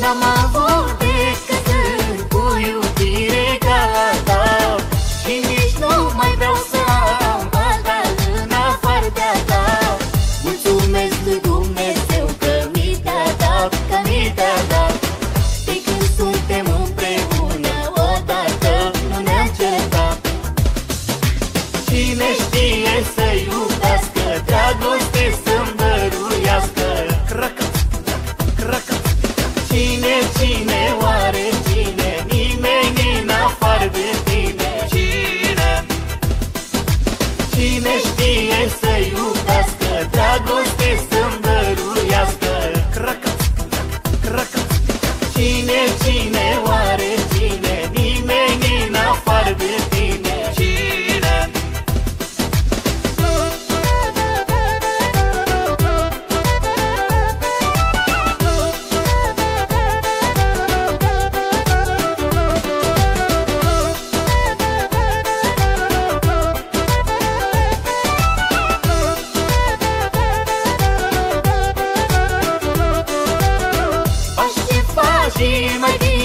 Namah faci